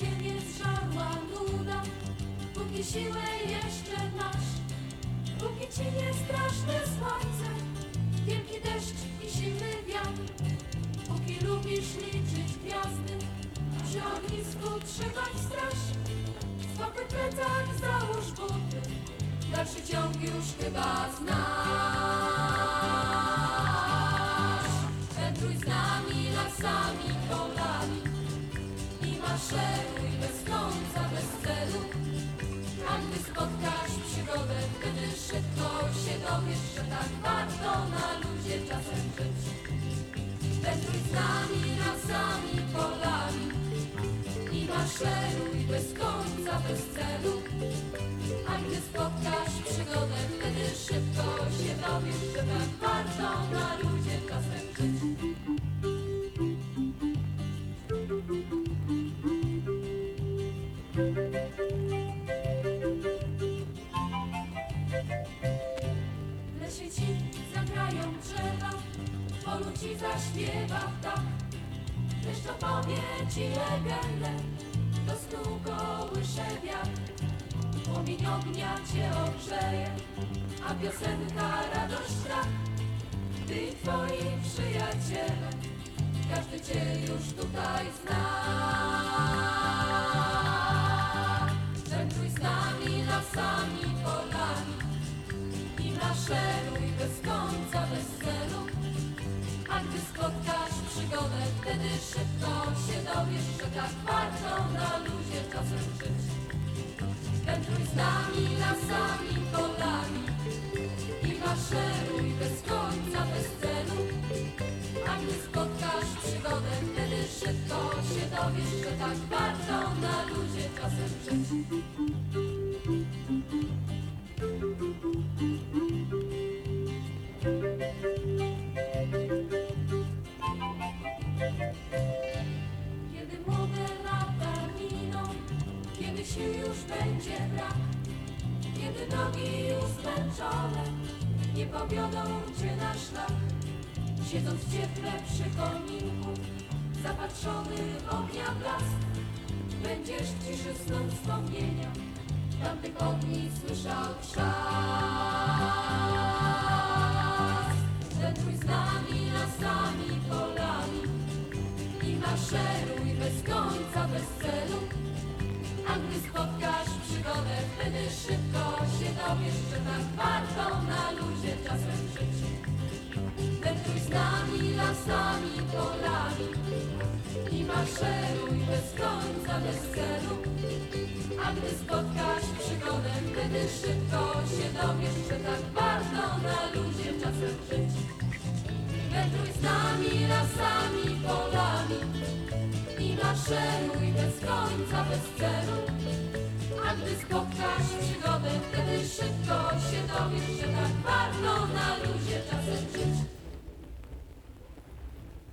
cię nie zżarła nuda, póki siłę jeszcze masz, póki ci nie straszne słońce, wielki deszcz i silny wiatr, póki lubisz liczyć gwiazdy, przy ognisku trzymać straż, spokój plecak załóż buty, dalszy ciąg już chyba znasz. I maszeruj bez końca, bez celu. A gdy spotkasz przygodę, wtedy szybko się dowiesz, że tak warto na luzie czasem żyć. Ci zagrają drzewa, w polu ci zaśpiewa ptak. Deszcz opowie ci legendę, do snu kołysze wiatr. Płomień ognia cię ogrzeje, a piosenka radość strach. Ty i twoi przyjaciele, każdy cię już tutaj zna. Wędruj z nami lasami, polami i maszeruj bez końca, bez celu. A gdy spotkasz przygodę, wtedy szybko się dowiesz, że tak warto Nami lasami, polami i maszeruj bez końca, bez celu. A gdy spotkasz przygodę, wtedy szybko się dowiesz, że tak warto na luzie czasem żyć. Już będzie brak, kiedy nogi już zmęczone nie powiodą cię na szlak. Siedząc cieple przy kominku, zapatrzony w ognia blask, będziesz ciszy snąć wspomnienia, tamtych ogni słyszał trzask. Wędruj z nami lasami, polami, i maszeruj się dowiesz, że tak warto na luzie czasem żyć. Wędruj z nami lasami, polami i maszeruj bez końca, bez celu. A gdy spotkasz przygodę, wtedy szybko się dowiesz, że tak warto na luzie czasem żyć. Wędruj z nami lasami, polami i maszeruj bez końca, bez celu. A gdy spotkasz przygodę, wtedy szybko się dowiesz,